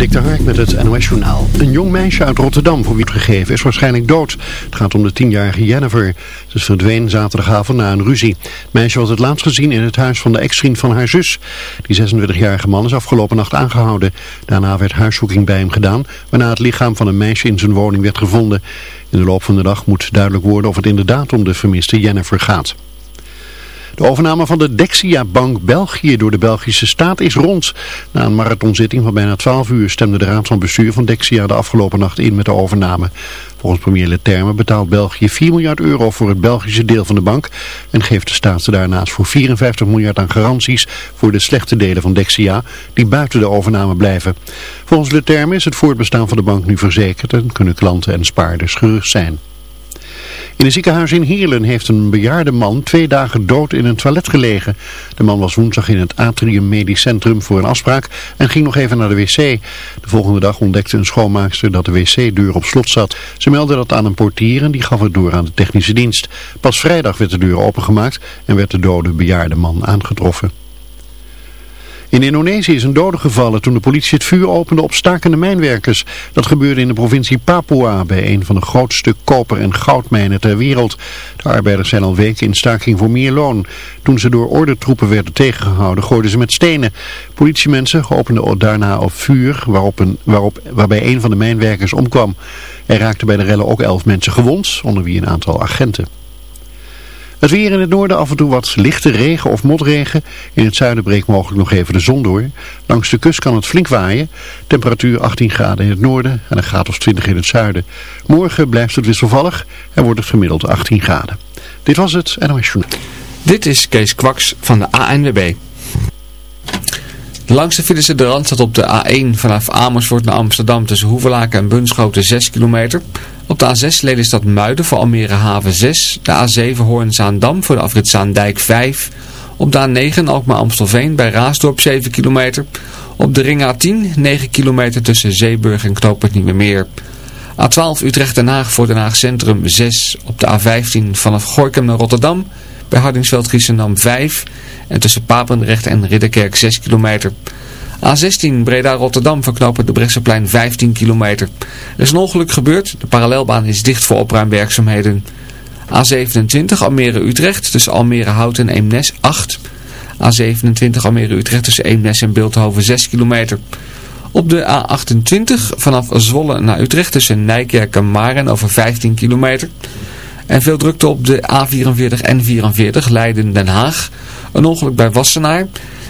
Dik de Hark met het NOS Journaal. Een jong meisje uit Rotterdam voor wie het gegeven is waarschijnlijk dood. Het gaat om de tienjarige Jennifer. Ze is verdwenen zaterdagavond na een ruzie. Het meisje was het laatst gezien in het huis van de ex-vriend van haar zus. Die 26-jarige man is afgelopen nacht aangehouden. Daarna werd huiszoeking bij hem gedaan, waarna het lichaam van een meisje in zijn woning werd gevonden. In de loop van de dag moet duidelijk worden of het inderdaad om de vermiste Jennifer gaat. De overname van de Dexia Bank België door de Belgische staat is rond. Na een marathonzitting van bijna 12 uur stemde de raad van bestuur van Dexia de afgelopen nacht in met de overname. Volgens premier Leterme betaalt België 4 miljard euro voor het Belgische deel van de bank en geeft de staat daarnaast voor 54 miljard aan garanties voor de slechte delen van Dexia die buiten de overname blijven. Volgens Leterme is het voortbestaan van de bank nu verzekerd en kunnen klanten en spaarders gerust zijn. In een ziekenhuis in Heerlen heeft een bejaarde man twee dagen dood in een toilet gelegen. De man was woensdag in het Atrium Medisch Centrum voor een afspraak en ging nog even naar de wc. De volgende dag ontdekte een schoonmaakster dat de wc-deur op slot zat. Ze meldde dat aan een portier en die gaf het door aan de technische dienst. Pas vrijdag werd de deur opengemaakt en werd de dode bejaarde man aangetroffen. In Indonesië is een dode gevallen toen de politie het vuur opende op stakende mijnwerkers. Dat gebeurde in de provincie Papua bij een van de grootste koper- en goudmijnen ter wereld. De arbeiders zijn al weken in staking voor meer loon. Toen ze door ordentroepen werden tegengehouden gooiden ze met stenen. Politiemensen openden daarna op vuur waarop een, waarop, waarbij een van de mijnwerkers omkwam. Er raakten bij de rellen ook elf mensen gewond, onder wie een aantal agenten. Het weer in het noorden af en toe wat lichte regen of motregen. In het zuiden breekt mogelijk nog even de zon door. Langs de kust kan het flink waaien. Temperatuur 18 graden in het noorden en een graad of 20 in het zuiden. Morgen blijft het wisselvallig en wordt het gemiddeld 18 graden. Dit was het NOS Journal. Dit is Kees Kwaks van de ANWB. De langste files in de rand staat op de A1 vanaf Amersfoort naar Amsterdam tussen Hoevelaken en Bunschoten 6 kilometer. Op de A6 Lelystad Muiden voor Almere Haven 6. De A7 Hoorn-Zaandam voor de afrit Zaandijk 5. Op de A9 Alkmaar Amstelveen bij Raasdorp 7 kilometer. Op de ring A10 9 kilometer tussen Zeeburg en Knoopert meer. A12 Utrecht Den Haag voor Den Haag Centrum 6. Op de A15 vanaf Gorkum naar Rotterdam bij Hardingsveld Giessendam 5. En tussen Papendrecht en Ridderkerk 6 kilometer. A16 Breda-Rotterdam verknopen de Brechtseplein 15 kilometer. Er is een ongeluk gebeurd. De parallelbaan is dicht voor opruimwerkzaamheden. A27 Almere-Utrecht tussen Almere-Hout en Eemnes 8. A27 Almere-Utrecht tussen Eemnes en Beeldhoven 6 kilometer. Op de A28 vanaf Zwolle naar Utrecht tussen Nijkerk en Maren over 15 kilometer. En veel drukte op de A44 en 44 Leiden-Den Haag. Een ongeluk bij Wassenaar.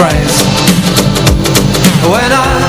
craze When I,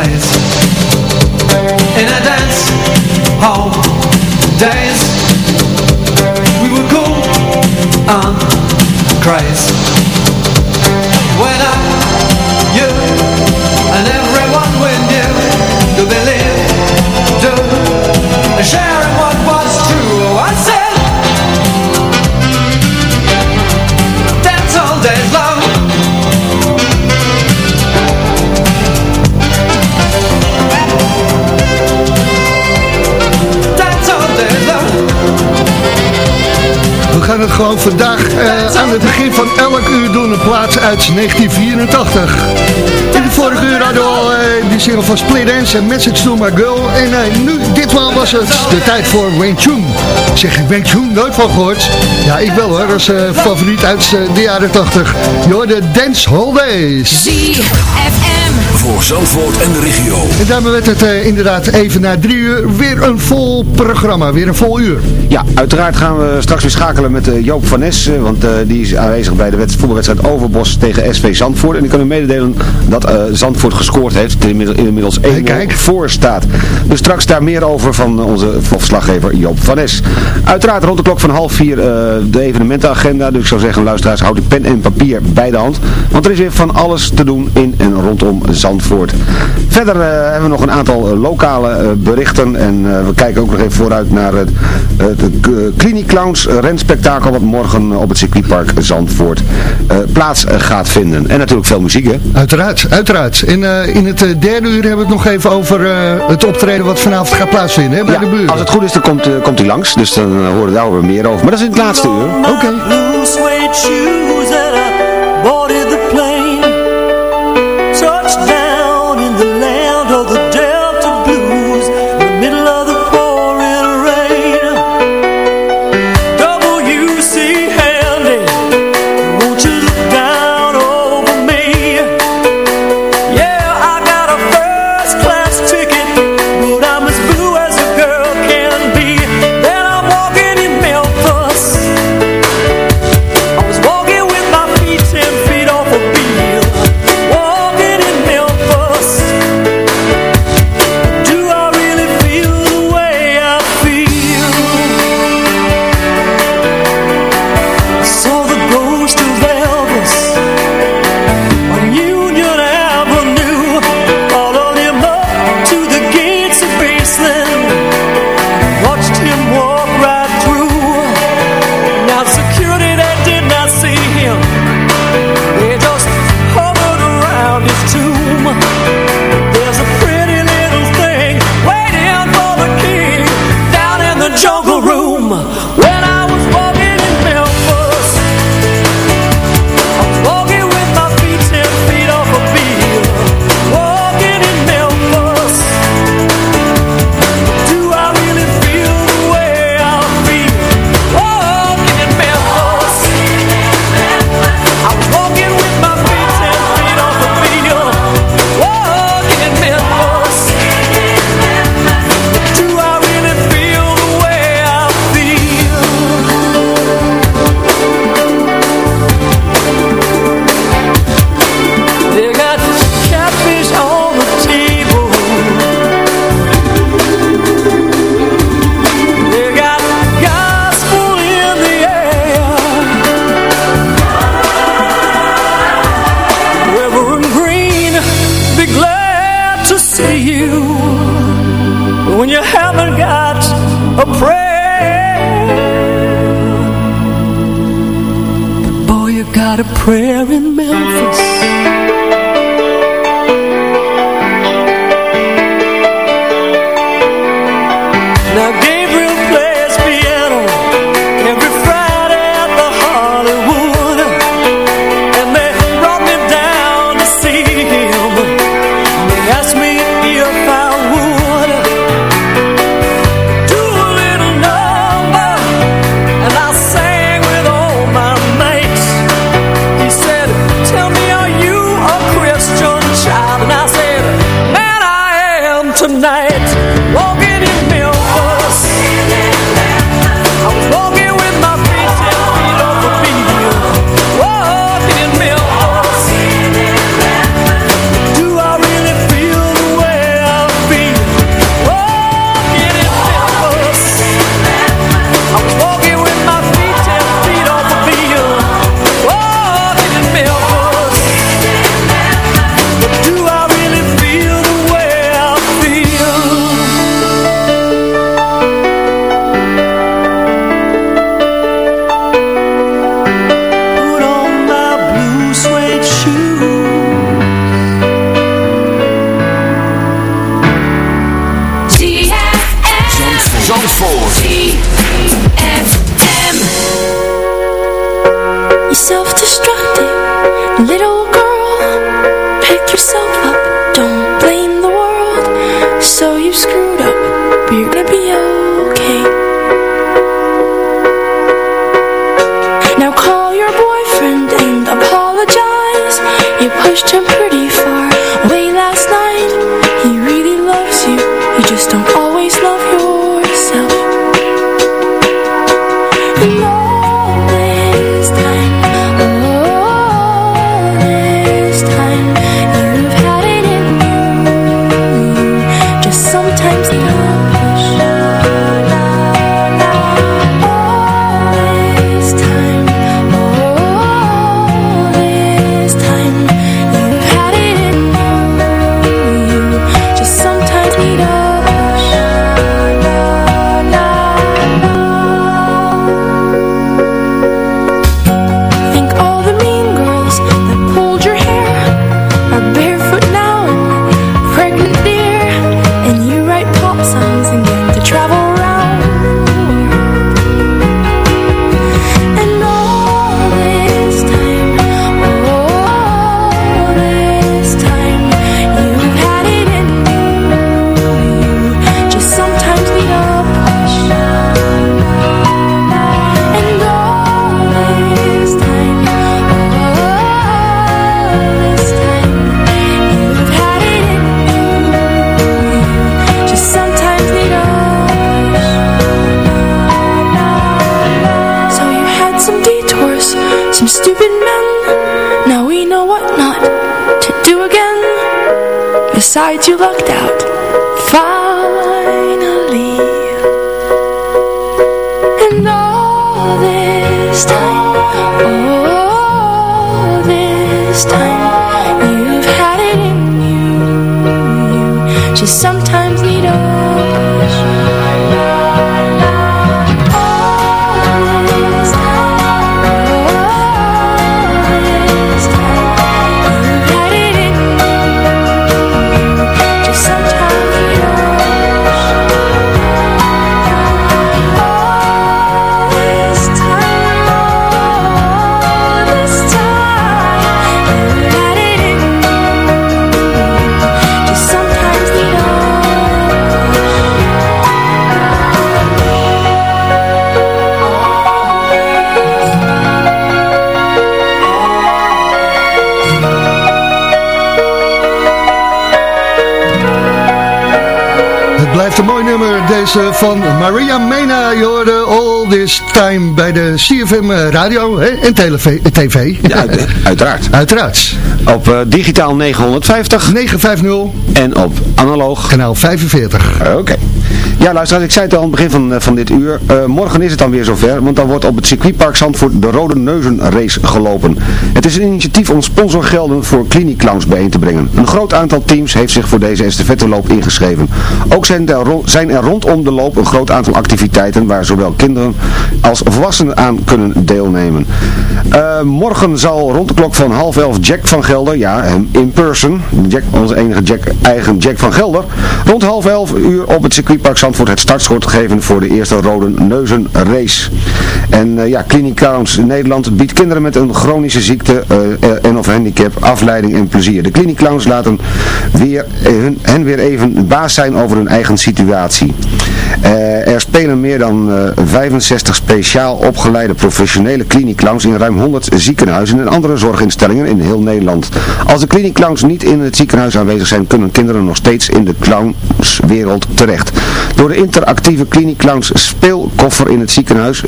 eyes gewoon vandaag eh, aan het begin van elk uur doen. Een plaats uit 1984. In de vorige uur hadden we al eh, die single van Split Dance en Message to My Girl. En eh, nu, ditmaal was het de tijd voor Wayne Chun. Zeg ik Wayne Chun nooit van gehoord? Ja, ik wel hoor. Dat is eh, favoriet uit eh, de jaren 80. Je hoorde Dance Holidays. ZFM. Voor Zandvoort en de regio. En daarmee werd het eh, inderdaad even na drie uur weer een vol programma. Weer een vol uur. Ja, uiteraard gaan we straks weer schakelen met Joop van Nes, want eh, die is aanwezig bij de wed- voetbalwedstrijd Overbos tegen SV Zandvoort. En ik kan u mededelen dat eh, Zandvoort gescoord heeft, inmiddels, inmiddels 1-0 kijk. voor staat. Dus straks daar meer over van onze verslaggever Joop van Nes. Uiteraard rond de klok van half vier eh, de evenementenagenda. Dus ik zou zeggen, luisteraars, houd uw pen en papier bij de hand. Want er is weer van alles te doen in en rondom Zandvoort. Verder eh, hebben we nog een aantal eh, lokale berichten. En we kijken ook nog even vooruit naar het, het Clinic Clowns renspektakel wat morgen op het circuitpark Zandvoort plaats gaat vinden. En natuurlijk veel muziek hè. Uiteraard, uiteraard. En in het derde uur hebben we het nog even over het optreden wat vanavond gaat plaatsvinden hè, bij Ja, de buren. als het goed is dan komt, eh, komt hij langs. Dus dan eh, horen we daar weer meer over. Maar dat is in het laatste uur. Oké. some stupid men. Now we know what not to do again. Besides you lucked out. Finally. And all this time All this time deze van Maria Mena. Je all this time bij de CFM eh, radio hè, en eh, tv. Ja, uiteraard. uiteraard. Op eh, digitaal 950. 950. En op analoog. Kanaal 45. Oké. Ja, luisteraars, ik zei het al aan het begin van, eh, van dit uur. Eh, morgen is het dan weer zover, want dan wordt op het circuitpark Zandvoort de Rode Neuzen Race gelopen. Het is een initiatief om sponsorgelden voor klinieclowns bijeen te brengen. Een groot aantal teams heeft zich voor deze estafetteloop ingeschreven. Ook zijn er, zijn er rondom de loop een groot aantal activiteiten waar zowel kinderen als volwassenen aan kunnen deelnemen. Eh, morgen zal rond de klok van half elf Jack van Gelder, ja, in person, Jack, onze enige Jack, eigen Jack van Gelder, rond half elf uur op het circuitpark Zandvoort het startschot geven voor de eerste Rode Neuzen Race. En eh, ja, Clowns Nederland biedt kinderen met een chronische ziekte eh, en of handicap afleiding en plezier. De Clinic Clowns laten weer, eh, hun, hen weer even baas zijn over hun eigen situatie. Eh, er spelen meer dan eh, 65 speciaal opgeleide professionele kliniekclowns in ruim 100 ziekenhuizen en andere zorginstellingen in heel Nederland. Als de kliniekclowns niet in het ziekenhuis aanwezig zijn, kunnen kinderen nog steeds in de clownswereld terecht. Door de interactieve kliniekclowns speelkoffer in het ziekenhuis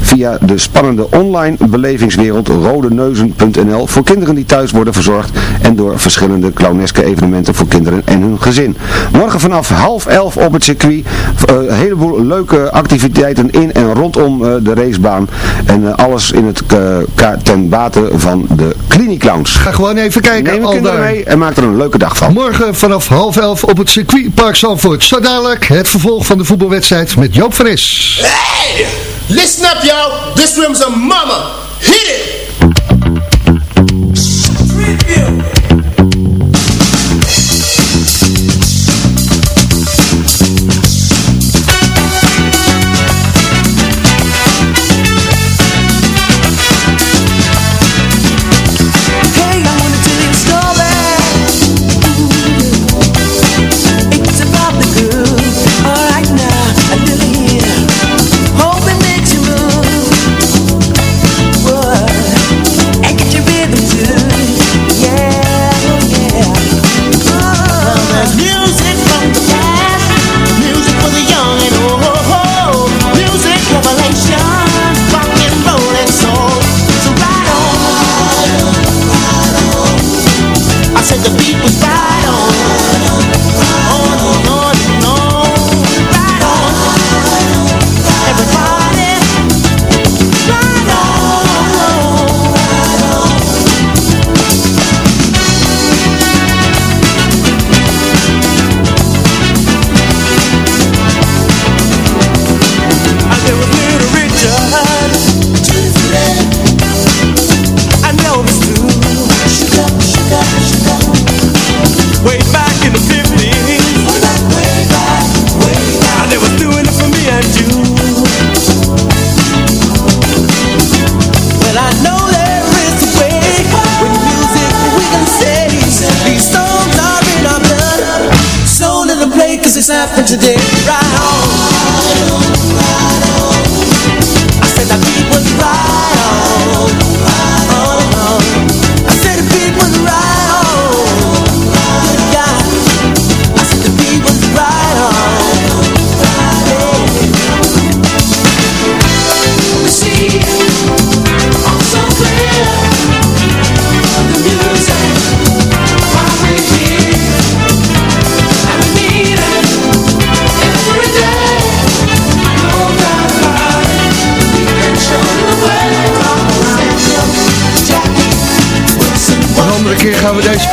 via de spannende online belevingswereld rodeneuzen.nl voor kinderen die thuis worden verzorgd en door verschillende clowneske evenementen voor kinderen en hun gezin. Morgen vanaf half elf op het circuit eh, een heleboel leuke activiteiten in en rondom eh, de racebaan en eh, alles in het ten bate van de kliniekclowns. Ga gewoon even kijken. Neem kinderen mee en maak er een leuke dag van. Morgen vanaf half elf op het circuitpark Zandvoort. Zo dadelijk het vervolg van de voetbalwedstrijd met Joop van Is. Hey! Listen up, y'all. This room's a mama. Hit it!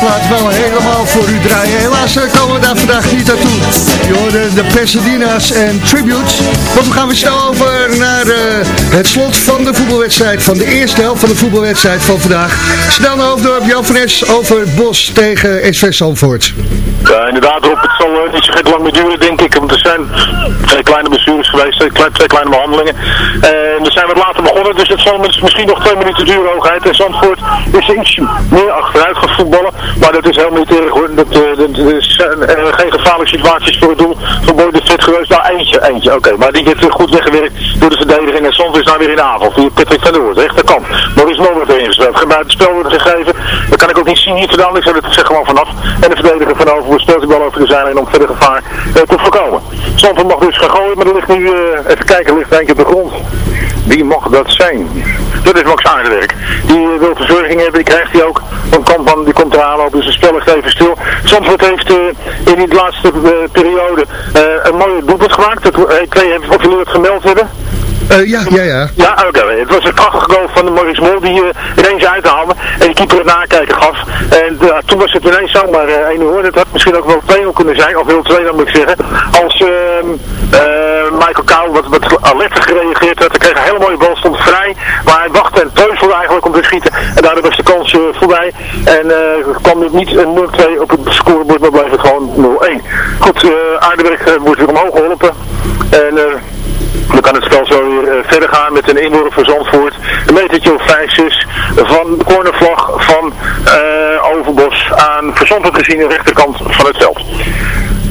Plaat wel helemaal voor u draaien. Helaas eh, komen we daar vandaag niet naartoe. Je hoorde de Pasadena's en Tributes. Want we gaan weer snel over naar eh, het slot van de voetbalwedstrijd. Van de eerste helft van de voetbalwedstrijd van vandaag. Snel naar Hoofddorp, Jan van Es over het Bos tegen SV Zandvoort. Ja, inderdaad Rob, het zal eh, niet zo gek lang meer duren denk ik, want er zijn twee kleine behandelingen. En we zijn wat later begonnen, dus het zal mis- misschien nog twee minuten duren hoogheid. En Zandvoort is ietsje meer achteruit uit gaat voetballen. Maar dat is helemaal niet erg hoor. Dat, eh, is eh, eh, geen gevaarlijke situaties voor het doel van Boy de Vet geweest. Nou, eentje, eentje, oké. Maar die werd goed weggewerkt door de verdediging. En soms is nou weer in de aanval. Via Patrick van der Hoort, rechterkant. Mol wordt erin gespeeld. Gebuiten spel wordt gegeven. Dat kan ik ook niet zien hier. Ik zet het zeg gewoon vanaf. En de verdediger van Overvoort speelt de bal over de zijlijn om verder gevaar eh, te voorkomen. Zandvoort mag dus gaan gooien, maar er ligt nu, eh, even kijken, ligt er eentje op de grond. Wie mag dat zijn? Dat is Max Aardewerk. Die eh, wil verzorging hebben, die krijgt hij ook. Van Kampan, die komt eraan lopen, dus het spel ligt even stil. Zandvoort heeft eh, in die laatste eh, periode eh, een mooie doelpunt gemaakt. Dat, ik weet niet of jullie het gemeld hebben. Ja, ja, ja. Ja, oké. Het was een prachtige goal van de Maurice Mol die uh, ineens uithaalde en de keeper het nakijken gaf. En uh, toen was het ineens zomaar uh, 1 hoor. Het had misschien ook wel 2 kunnen zijn, of heel 2 dan moet ik zeggen. Als uh, Michael Kou wat, wat alerter gereageerd had. Hij kreeg een hele mooie bal, stond vrij. Maar hij wachtte en teuzelde eigenlijk om te schieten. En daardoor was de kans voorbij. En kwam het niet een 0-2 op het scorebord, maar bleef het gewoon 0-1. Goed, Aardewerk wordt weer omhoog geholpen. En dan kan het spel zo weer uh, verder gaan met een inworp voor Zandvoort. Een metertje of 5, 6 van de cornervlag van uh, Overbos aan Verzandvoort gezien de rechterkant van het veld.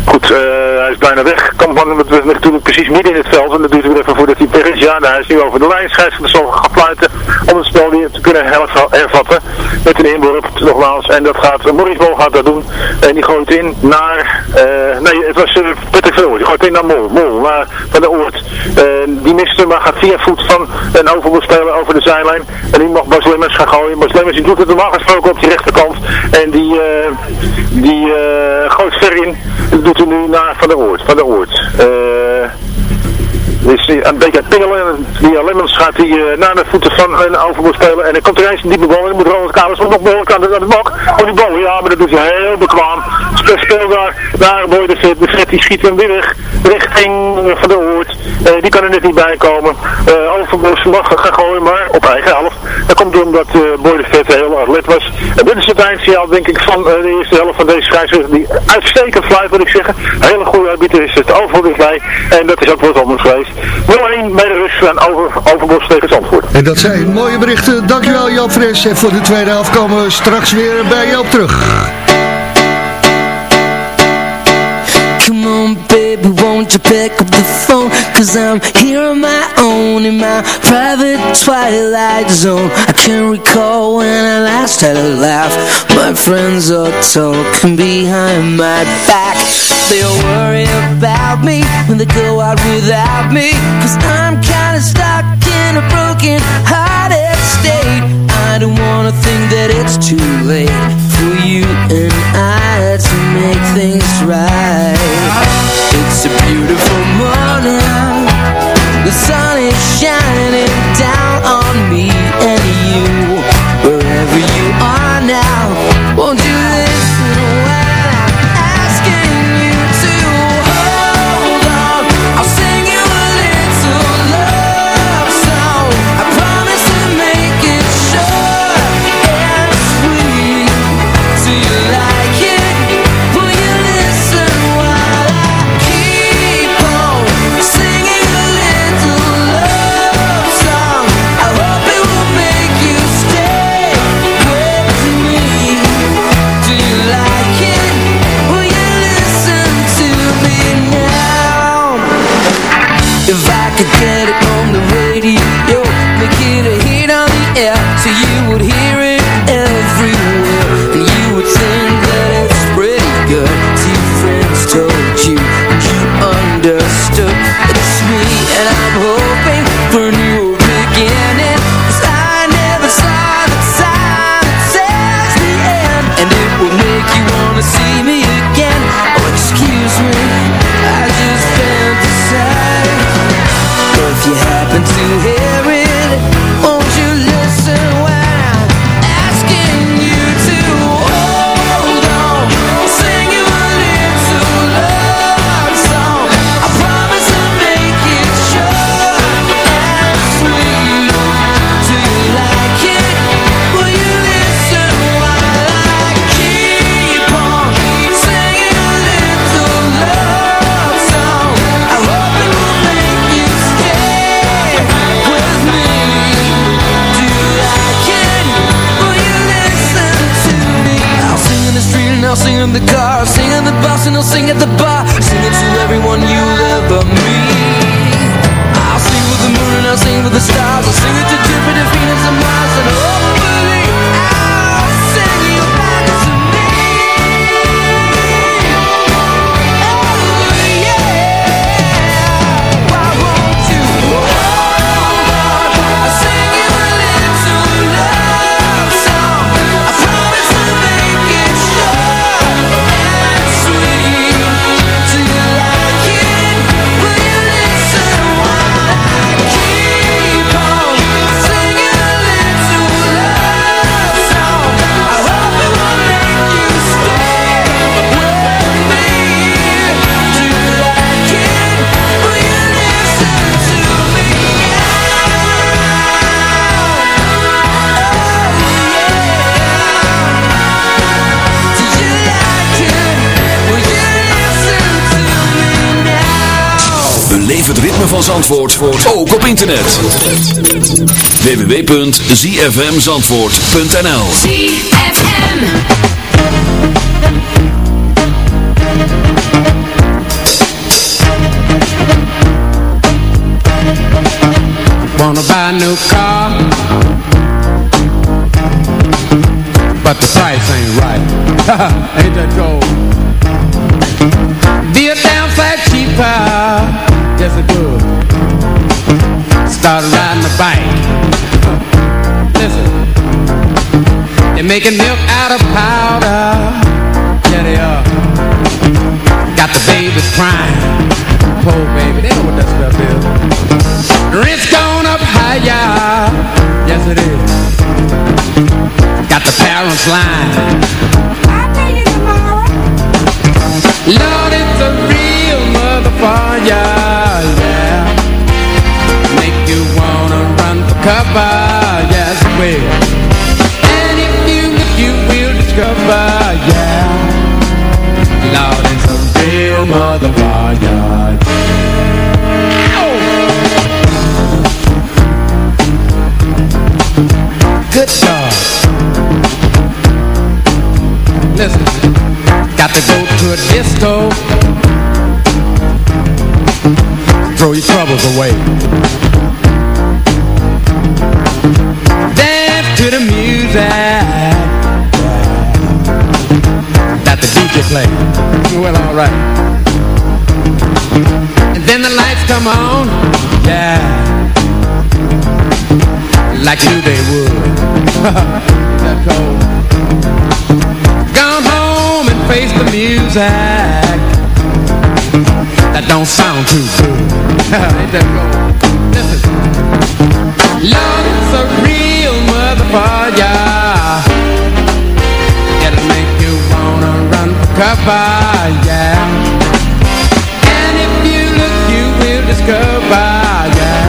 Goed, uh, hij is bijna weg. Kan van natuurlijk precies midden in het veld. En dat duurt weer even voordat hij weg. Ja, nou, hij is nu over de lijn. Scheidsrechter zal gaan fluiten om het spel weer te kunnen hervatten. Met een inworp, nogmaals. En dat gaat, Maurice Bol gaat dat doen. En die gooit in naar, uh, nee, het was uh, Patrick Verhoor. Die gooit in naar Mol. Mol, naar, van de Oort. die miste, maar gaat via voet van een overbospeler over de zijlijn. En die mag Bas Lemmers gaan gooien. Bas Lemmers die doet het normaal gesproken op die rechterkant. En die, die gooit ver in. Doet hij nu naar Van der Oort. Van der Oort. Uh, is een beetje aan pingelen. Die Lemmens gaat uh, naar de voeten van een overboord spelen. En dan komt er eens een diepe bal. En dan moet Ronald Kalers nog behoorlijk aan de, aan de bak. Om die bal. Ja, maar dat doet heel bekwaam. Speel, speel daar Boy de Vet. De Vet die schiet hem weer weg. Richting Van der Oort. Uh, die kan er net niet bij komen. Uh, Overbos mag gaan gooien, maar op eigen helft. Dat komt omdat uh, Boy de Vet heel atlet was. En dit is het eindsignaal denk ik van de eerste helft van deze scheidsrechter. Die uitstekend fluit wil ik zeggen. Een hele goede arbiter is het overal dichtbij. En dat is ook wat anders geweest. 0-1 bij de rust en over, Overbos tegen Zandvoort. En dat zijn mooie berichten. Dankjewel Joop Fres. En voor de tweede helft komen we straks weer bij jou terug. Come on baby, won't pick up the phone Cause I'm here on my own in my private twilight zone. I can't recall when I last had a laugh. My friends are talking behind my back. They'll worry about me when they go out without me Cause I'm kinda stuck in a broken state Wanna think that it's too late For you and I to make things right. It's a beautiful morning. The sun is shining van Zandvoort ook op internet. www.zfmzandvoort.nl Wanna buy forma da Good shot Listen. Got to go to a disco. Throw your troubles away. Dance to the music. the DJ play. Well, alright. And then the lights come on. Yeah. Like you they would. that cold. Gone home and face the music. That don't sound too good. Ain't that cold? Listen. Love's a real motherfucker goodbye, yeah. And if you look, you will discover, yeah.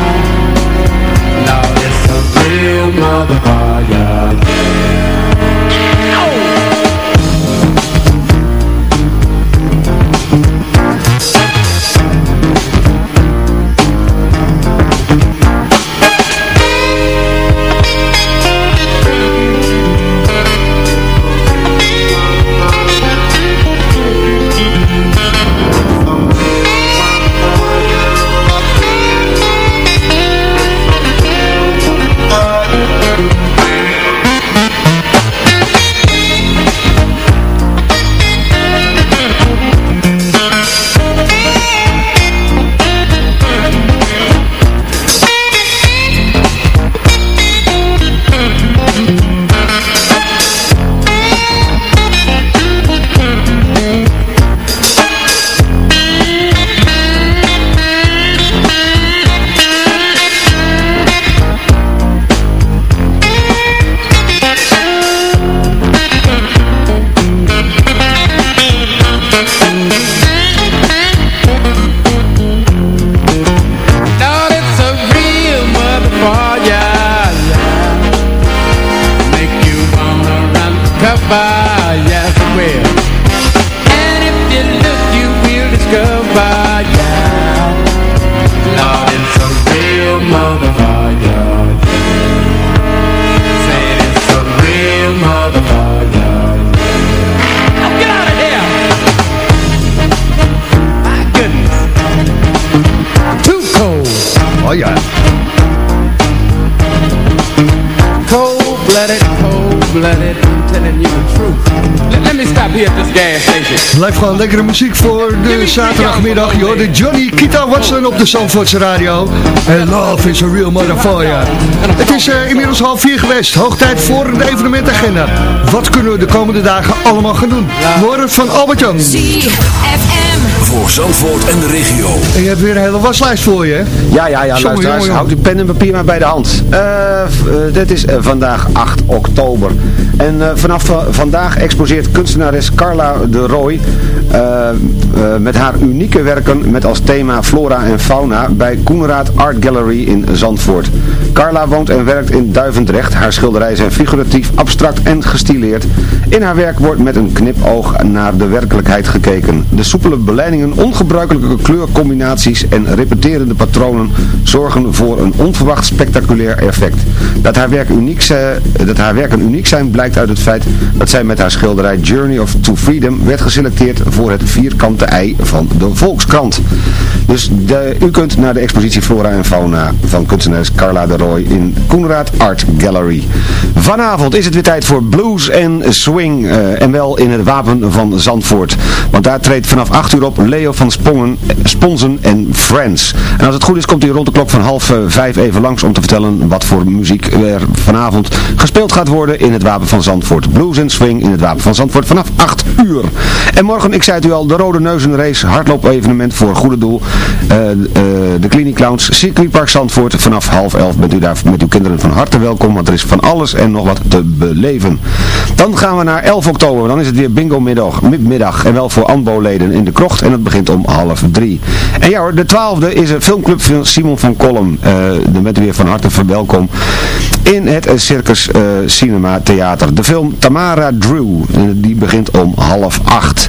Love it's a real mother, yeah. Station. Blijf gewoon lekkere muziek voor de zaterdagmiddag. Joh, de Johnny Kita Watson op de Zandvoortse radio. En love is a real motherfucker. Het is eh, inmiddels half vier geweest. Hoog tijd voor de evenementagenda. Wat kunnen we de komende dagen allemaal gaan doen? Het van Albert Jan. Voor Zandvoort en de regio. En je hebt weer een hele waslijst voor je, hè? Ja, ja, ja, Jongen, luisteraars, houd uw pen en papier maar bij de hand. Eh, eh, dit is eh, vandaag 8 oktober. En eh, vanaf vandaag exposeert kunstenares Carla de Roy eh, met haar unieke werken met als thema flora en fauna bij Koenraad Art Gallery in Zandvoort. Carla woont en werkt in Duivendrecht. Haar schilderijen zijn figuratief, abstract en gestileerd. In haar werk wordt met een knipoog naar de werkelijkheid gekeken. De soepele beleidingen, ongebruikelijke kleurcombinaties en repeterende patronen zorgen voor een onverwacht spectaculair effect. Dat haar, werk uniek dat haar werken uniek zijn blijkt uit het feit dat zij met haar schilderij Journey of to Freedom werd geselecteerd voor het vierkante ei van de Volkskrant. Dus de, u kunt naar de expositie Flora en Fauna van kunstenares Carla de In Koenraad Art Gallery. Vanavond is het weer tijd voor blues en swing eh, en wel in het Wapen van Zandvoort. Want daar treedt vanaf 8 uur op Leo van Spongen, Sponsen en Friends. En als het goed is komt hij rond de klok van half eh, vijf even langs om te vertellen wat voor muziek er vanavond gespeeld gaat worden in het Wapen van Zandvoort. Blues en swing in het Wapen van Zandvoort vanaf 8 uur. En morgen, ik zei het u al, de Rode Neuzenrace hardloop evenement voor goede doel. Eh, eh, de Clinic Clowns Circuitpark Zandvoort vanaf half elf bent u daar met uw kinderen van harte welkom, want er is van alles en nog wat te beleven. Dan gaan we naar 11 oktober, dan is het weer bingo middag, mi- middag en wel voor ANBO-leden in de krocht en dat begint om half drie. En ja hoor, de 12e is een filmclub Simon van Kolm, daar bent u weer van harte verwelkom in het eh, Circus eh, Cinema Theater. De film Tamara Drew, die begint om half acht.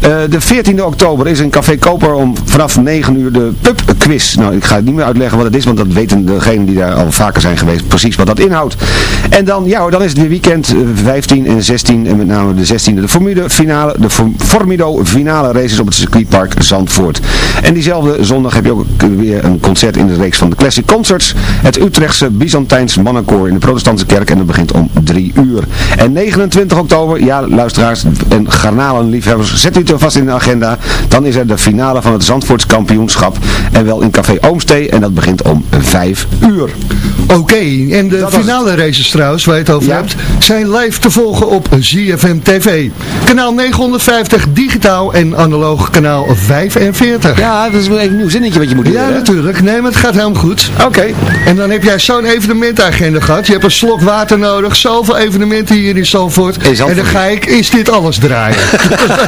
Eh, de 14e oktober is in Café Koper om vanaf 9 uur de pub quiz. Nou, ik ga het niet meer uitleggen wat het is, want dat weten degenen die daar al vaker zijn geweest precies wat dat inhoudt. En dan, ja dan is het weer weekend eh, 15 en 16 en met name de 16e de Formule finale, de Form- Formido finale races op het circuitpark Zandvoort. En diezelfde zondag heb je ook weer een concert in de reeks van de Classic Concerts. Het Utrechtse Byzantijns mannenkoor in de protestantse kerk en dat begint om 3 uur. En 29 oktober, ja luisteraars en garnalenliefhebbers, zet u er vast in de agenda. Dan is er de finale van het Zandvoorts kampioenschap en wel in Café Oomstee en dat begint om 5 uur. Oké, en de finale races trouwens, waar je het over hebt, zijn live te volgen op ZFM TV. Kanaal 950 digitaal en analoog kanaal 45. Ja, dat is wel even een nieuw zinnetje wat je moet leren. Ja, hè? natuurlijk. Nee, maar het gaat helemaal goed. Oké. En dan heb jij zo'n evenementagenda gehad. Je hebt een slok water nodig, zoveel evenementen hier in Zandvoort. Zandvoort. En dan ga ik, is dit alles draaien?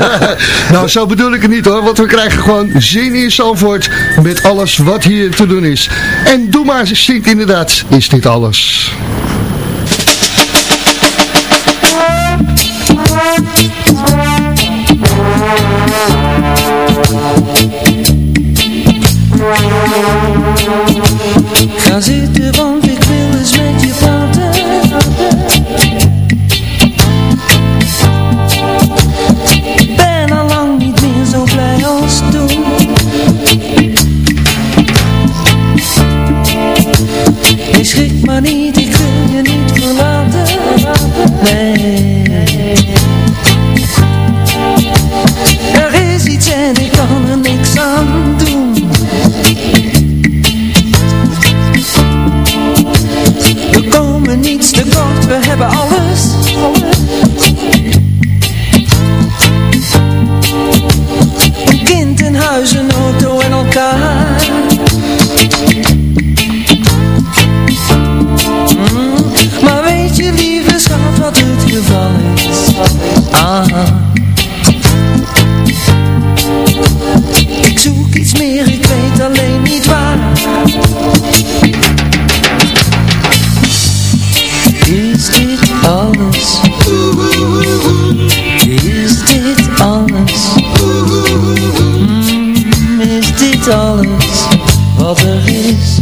nou, zo bedoel ik het niet hoor, want we krijgen gewoon zin in Zandvoort met alles wat hier te doen is. En doe maar, zingt inderdaad, is dit alles? alles wat er is.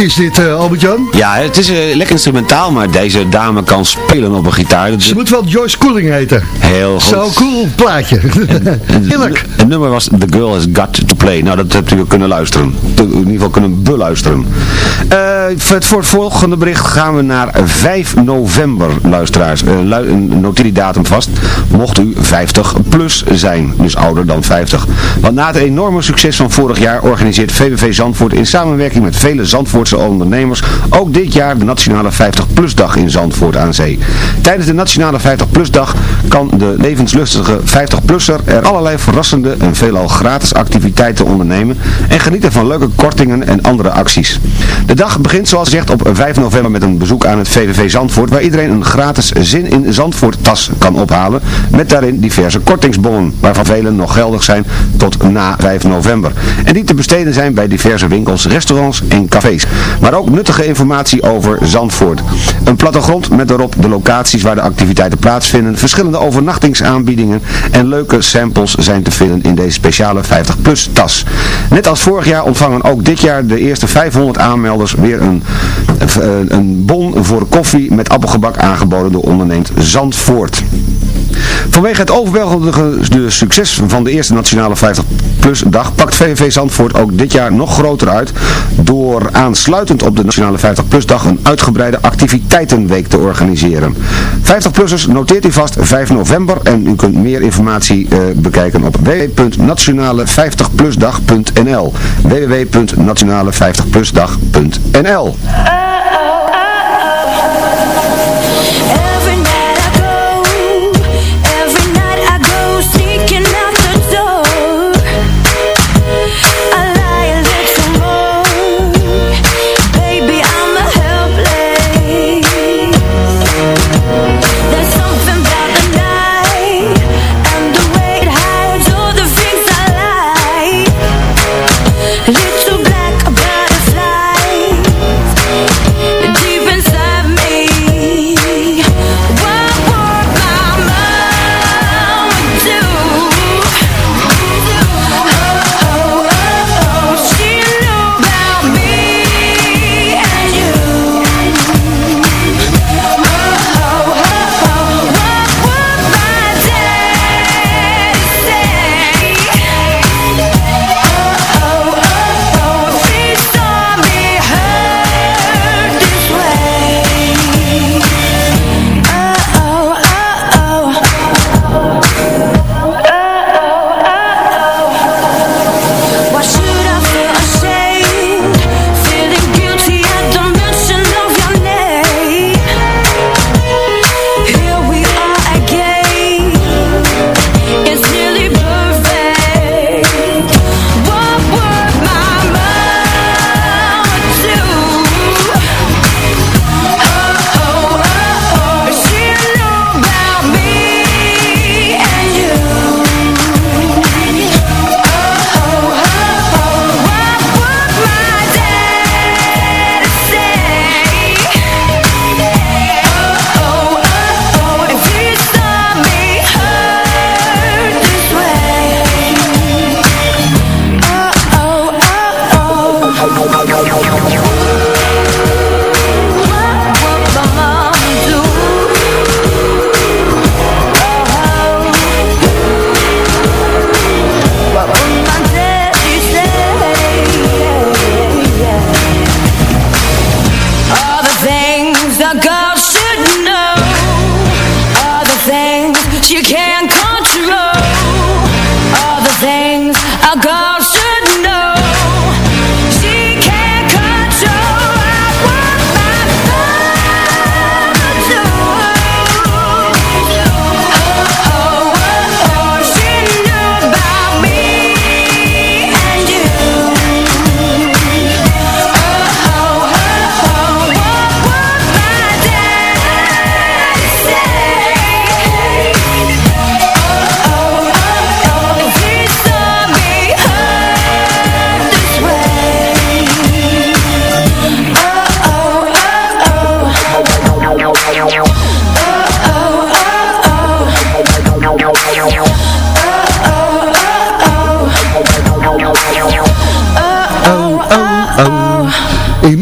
Is dit, eh, Albert-Jan. Ja, het is eh, lekker instrumentaal, maar deze dame kan spelen op een gitaar. Ze moet wel Joyce Cooling heten. Heel goed. Zo cool plaatje. Heerlijk. Het nummer was The Girl Has Got To Play. Nou, dat hebt u kunnen luisteren. In ieder geval kunnen beluisteren. Eh voor het volgende bericht gaan we naar 5 november, luisteraars. Eh, lu- noteer die datum vast. Mocht u 50 plus zijn, dus ouder dan 50. Want na het enorme succes van vorig jaar organiseert VVV Zandvoort in samenwerking met vele Zandvoortse ondernemers ook dit jaar de Nationale 50 plus dag in Zandvoort aan zee. Tijdens de Nationale 50 plus dag kan de levenslustige 50-plusser er allerlei verrassende en veelal gratis activiteiten ondernemen en genieten van leuke kortingen en andere acties. De dag begint zoals gezegd op 5 november met een bezoek aan het VVV Zandvoort waar iedereen een gratis zin in Zandvoort tas kan ophalen met daarin diverse kortingsbonnen waarvan vele nog geldig zijn tot na 5 november en die te besteden zijn bij diverse winkels, restaurants en cafés. Maar ook nuttige informatie over Zandvoort. Een plattegrond met daarop de locaties waar de activiteiten plaatsvinden, verschillende overnachtingsaanbiedingen en leuke samples zijn te vinden in deze speciale 50-plus Net als vorig jaar ontvangen ook dit jaar de eerste 500 aanmelders weer een, een, een bon voor koffie met appelgebak aangeboden door onderneemt Zandvoort. Vanwege het overweldigende succes van de eerste Nationale 50PLUS dag pakt VVV Zandvoort ook dit jaar nog groter uit door aansluitend op de Nationale 50PLUS dag een uitgebreide activiteitenweek te organiseren. 50PLUS'ers noteert u vast 5 november en u kunt meer informatie eh, bekijken op www.nationale50plusdag.nl www.nationale50plusdag.nl Little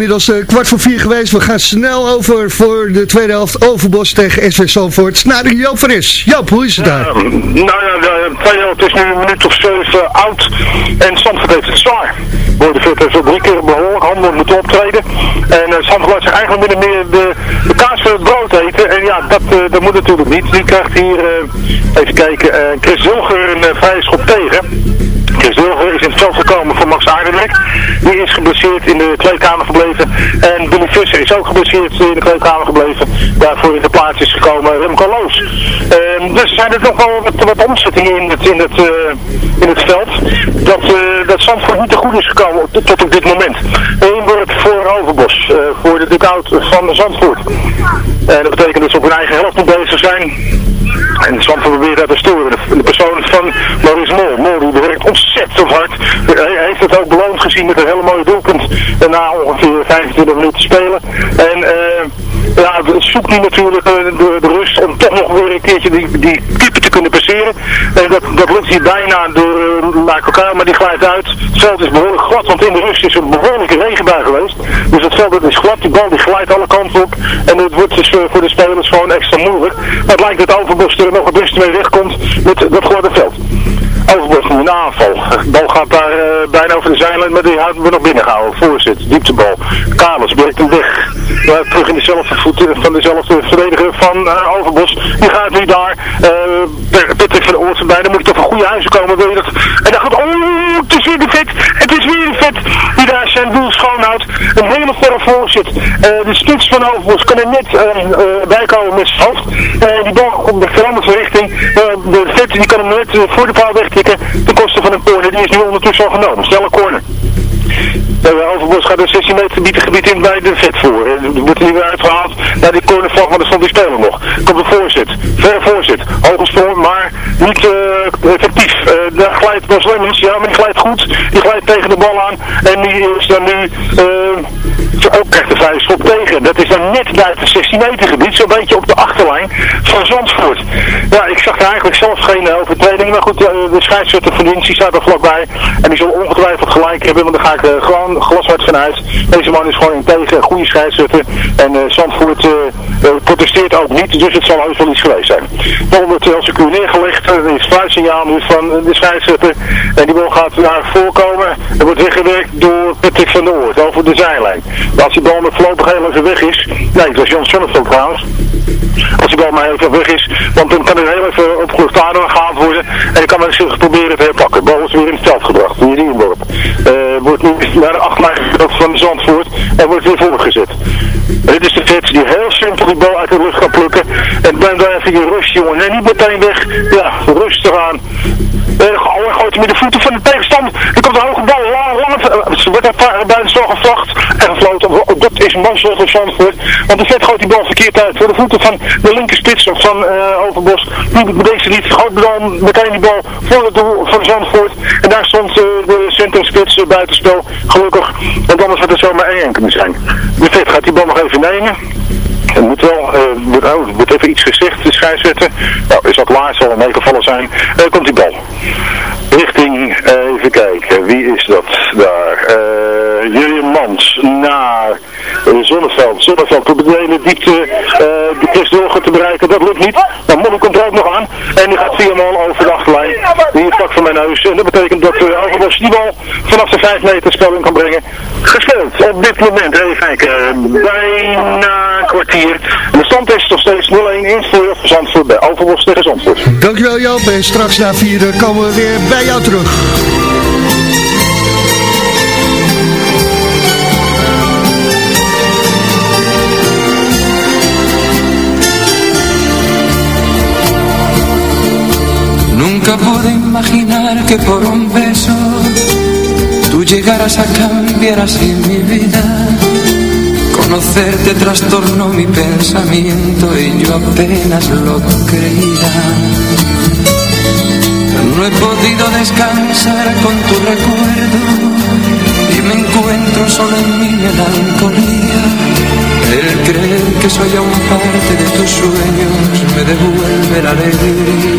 inmiddels eh, kwart voor vier geweest. We gaan snel over voor de tweede helft Overbos tegen SV Zandvoort. Naar Joop van Is. Joop, hoe is het daar? nou ja, de is nu een minuut of zeven oud. En Zandvoort heeft zwaar. Drie keer behoorlijk handen moeten optreden. En uh, Zandvoort laat zich eigenlijk of meer de, de kaas voor het brood eten. En ja, dat, eh, dat moet natuurlijk niet. Die krijgt hier, eh, even kijken, eh, Chris Zilger een vrije schop tegen. Chris Zilger is in het veld gekomen voor Max Aardenwerk. Die is geblesseerd in de kleedkamer gebleven. En Billy Visser is ook geblesseerd in de kleedkamer gebleven. Daarvoor in de plaats is gekomen Remco Loos. Ehm, dus zijn er nog wel wat, wat omzettingen in het, in het, eh, in het veld. Dat, eh, dat Zandvoort niet te goed is gekomen tot, tot op dit moment. Wordt voor Overbos. eh, voor de dugout van Zandvoort. En dat betekent dat ze op hun eigen helft niet bezig zijn. En Zandvoort probeert dat te storen. De, de persoon van Maurice Mol. Mol die werkt ontzettend hard. Hij heeft het ook beloond gezien met een hele mooie doelpunt. Na ongeveer 25 minuten spelen. En eh ja, het zoekt nu natuurlijk eh, de, de rust om toch nog weer een keertje die, die keeper te kunnen passeren. En dat, dat lukt hier bijna door uh, Michael maar die glijdt uit. Het veld is behoorlijk glad, want in de rust is een behoorlijke regenbui geweest. Dus het veld is glad, die bal die glijdt alle kanten op. En het wordt dus eh, voor de spelers gewoon extra moeilijk. Maar het lijkt dat Overbos er nog het beste mee wegkomt met dat gladde veld. Overbos moet een aanval. De bal gaat daar eh, bijna over de zijlijn, maar die houden we nog binnengehouden. Voorzet, dieptebal. Carlos werkt hem weg. Ja, terug in dezelfde voet van dezelfde verdediger van eh, Overbos. Die gaat nu daar. Uh, Patrick van de Oort voorbij. Dan moet je toch een goede huizen komen. Wil je dat? En dan gaat, oh, het is weer de vet. Het is weer de vet. Die daar zijn doel schoonhoudt. Een hele verre voorzet. Uh, de spits van Overbos kan er net bijkomen met zijn hoofd. die bal komt de veranderde richting. De vet die kan hem net voor de paal wegtikken. Ten koste van een corner. Die is nu ondertussen al genomen. Snelle corner. Overbos gaat een 16 meter gebied, gebied in bij de vet voor. Er wordt nu weer uitgehaald naar die cornervlag, maar er stond die speler nog. Komt de voorzet, verre voorzet, hoge sprong, maar niet effectief. Daar glijdt Bas Lemmens, ja, maar die glijdt goed. Die glijdt tegen de bal aan en die is dan nu ook krijgt de vrije schop tegen. Dat is dan net buiten het 16 meter gebied, zo'n beetje op de achterlijn van Zandvoort. Ja, ik zag er eigenlijk zelf geen overtreding, maar goed, de scheidsrechter van die staat er vlakbij en die zal ongetwijfeld gelijk hebben, want dan ga ik uh, gewoon glashard vanuit. Deze man is gewoon in tegen, goede scheidsrechter. En uh, protesteert ook niet, dus het zal heus wel iets geweest zijn. Dan wordt als een neergelegd, er is fluitsignaal nu van de scheidsrechter. En die bal gaat naar voorkomen. Er wordt weggewerkt door Patrick van Oort over de zijlijn. Maar als die bal met voorlopig heel even weg is, nee, dat was Jan Sonneveld trouwens. Als die bal maar even weg is, want dan kan er heel even op goed gehaald worden. En dan kan men zich proberen te herpakken. Bal is weer in het veld gebracht, in Rienborp. Uh, wordt nu naar de achterlijn van Zandvoort en wordt weer voorgezet. Dit is de vet die heel simpel die bal uit de lucht kan plukken. En dan daar even je rust, jongen. En niet meteen weg. Ja, rustig aan. Uh, hij gooit hem met de voeten van de tegenstander. Er komt een hoge bal. Lang, lang, ze wordt daar buiten zo gevlacht en gefloten. Dat is een op Zandvoort. Want de vet gooit die bal verkeerd uit. Voor de voeten van de linkerspits van uh, Overbos. Die deze niet. Gooit dan meteen die bal voor het doel van Zandvoort. En daar stond uh, de centrumspits uh, buitenspel. Gelukkig. Want anders had het zomaar 1-1 kunnen zijn. De vet gaat die bal nog even nemen. Er moet wel, uh, moet, oh, moet even iets gezegd, de scheidsrechter. Nou, is dat laatst al meegevallen zijn. Uh, komt die bal. Richting, even kijken, wie is dat daar? Uh, Jurjen Mans naar Zonneveld. Probeert de hele diepte de Chris Dolger te bereiken. Dat lukt niet. Nou, Monnik komt er ook nog aan. En die gaat viermaal over de achterlijn. Is vlak van mijn neus. En dat betekent dat uh, Overbos die bal vanaf de 5 meter spelling kan brengen. Gespeeld op dit moment. Even kijken. Bijna een kwartier. En de stand is nog steeds 0-1 in voor Zandvoort bij Overbos tegen Zandvoort. Dankjewel Joop. En straks na 4 komen we weer bij jou terug. Pude imaginar que por un beso tú llegaras a cambiar así mi vida. Conocerte trastornó mi pensamiento y yo apenas lo creía. No he podido descansar con tu recuerdo y me encuentro solo en mi melancolía. Que soy aún parte de tus sueños me devuelve la alegría.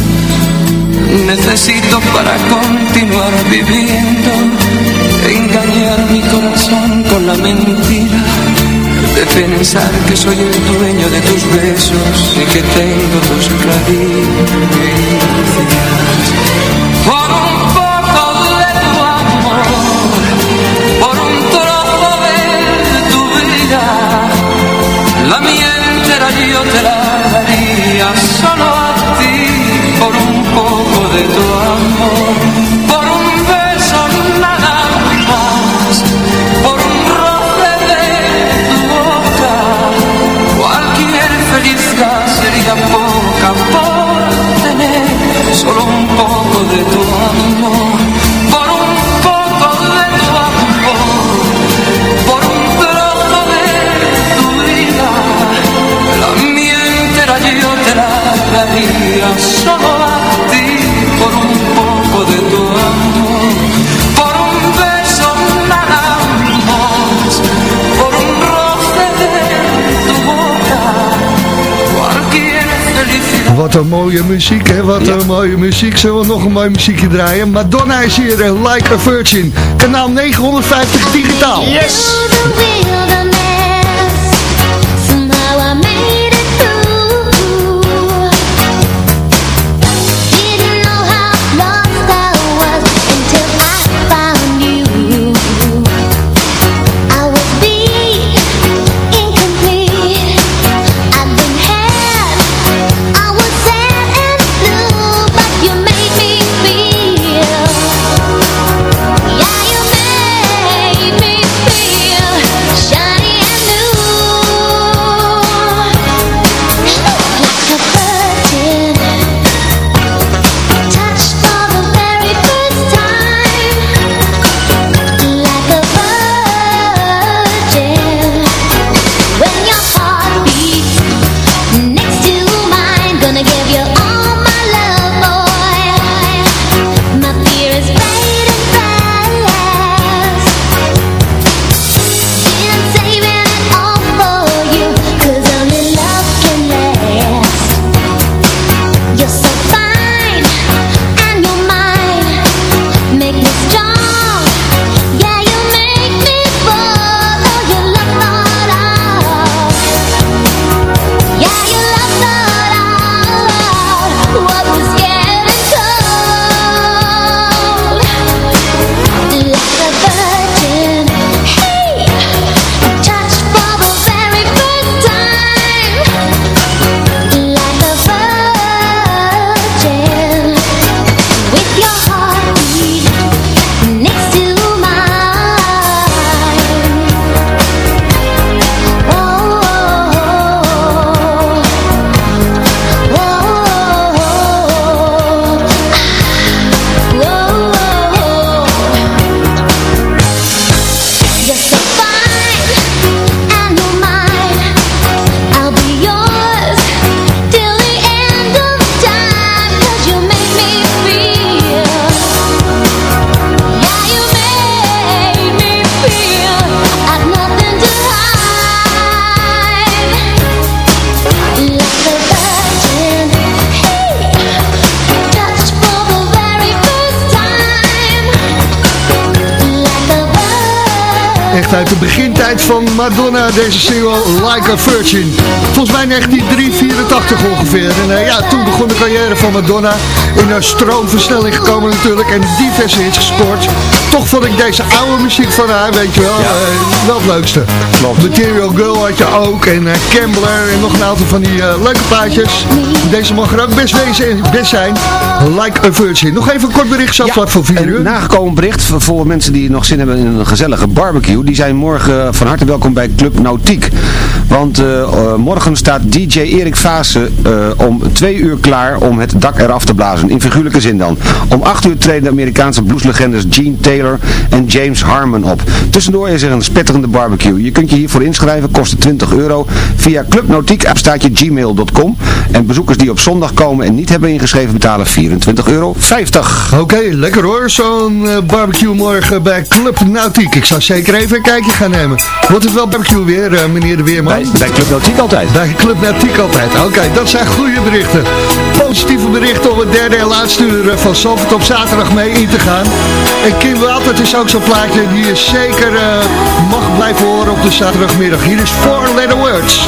Necesito para continuar viviendo, engañar mi corazón con la mentira de pensar que soy el dueño de tus besos y que tengo tus caricias. Por un poco de tu amor, por un trozo de tu vida, la mía entera yo te la daría solo de tu amor, por un beso nada más, por un roce de tu boca, cualquier felicidad sería poca por tener solo un poco de tu amor, Wat een mooie muziek. Zullen we nog een mooi muziekje draaien? Madonna is hier, eh, Like a Virgin. Kanaal 950 digitaal. Yes! Van Madonna, deze single Like a Virgin. Volgens mij 1984 ongeveer. En eh, ja, toen begon de carrière van Madonna. In een stroomversnelling gekomen natuurlijk. En diverse hits gescoord. Toch vond ik deze oude muziek van haar, weet je wel, eh, wel het leukste. Material Girl had je ook. En Gambler en nog een aantal van die leuke plaatjes. Deze mag er ook best, wezen, best zijn. Like a Virgin. Nog even een kort bericht, zo vlak voor 4 uur. Een nagekomen bericht voor- voor mensen die nog zin hebben in een gezellige barbecue. Die zijn morgen van harte welkom bij Club Nautiek. Want eh, eh, morgen staat DJ Erik Vaassen eh, om twee uur klaar om het dak eraf te blazen. In figuurlijke zin dan. Om acht uur treden de Amerikaanse blueslegendes Gene Taylor en James Harmon op. Tussendoor is er een spetterende barbecue. Je kunt je hiervoor inschrijven, kost 20 euro. Via clubnotiek je gmail.com. En bezoekers die op zondag komen en niet hebben ingeschreven betalen 24,50 euro. Oké, lekker hoor. Zo'n barbecue morgen bij Club Nautiek. Ik zou zeker even een kijkje gaan nemen. Wordt het wel barbecue weer, meneer de Weerman? Bij, bij Club Nautiek altijd. Bij Club Nautiek altijd. Oké, dat zijn goede berichten. Positieve berichten om het derde en laatste uur eh, van Zalvoort op zaterdag mee in te gaan. En Kim Waltert is ook zo'n plaatje die je zeker eh, mag blijven horen op de zaterdagmiddag. Hier is Four Letter Words.